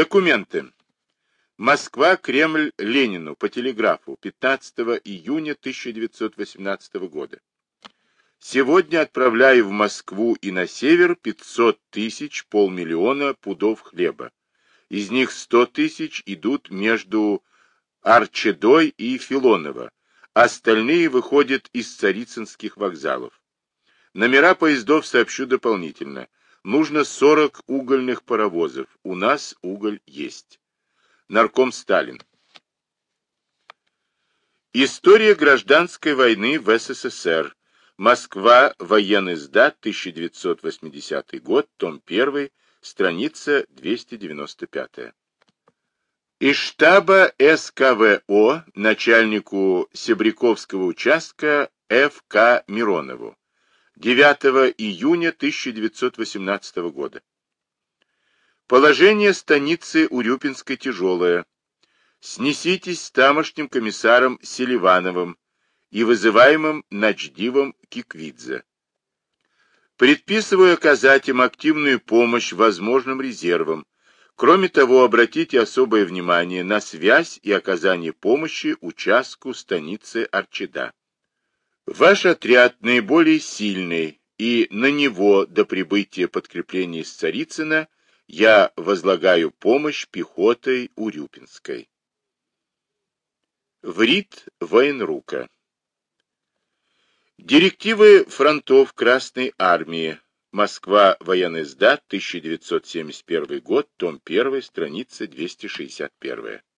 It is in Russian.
Документы. Москва, Кремль, Ленину по телеграфу 15 июня 1918 года. Сегодня отправляю в Москву и на север 500 тысяч, полмиллиона пудов хлеба. Из них 100 тысяч идут между Арчедой и Филоново, остальные выходят из царицынских вокзалов. Номера поездов сообщу дополнительно. Нужно 40 угольных паровозов. У нас уголь есть. Нарком Сталин. История гражданской войны в СССР. Москва. Военный сдат. 1980 год. Том 1. Страница 295. Из штаба СКВО начальнику Себряковского участка Ф.К. Миронову. 9 июня 1918 года. Положение станицы Урюпинской тяжелое. Снеситесь с тамошним комиссаром Селивановым и вызываемым Начдивом Киквидзе. Предписываю оказать им активную помощь возможным резервам. Кроме того, обратите особое внимание на связь и оказание помощи участку станицы Арчеда. Ваш отряд наиболее сильный, и на него до прибытия подкрепления из Царицына я возлагаю помощь пехотой Урюпинской. Врит Военрука Директивы фронтов Красной Армии. Москва. Военный сдат. 1971 год. Том 1. Страница 261.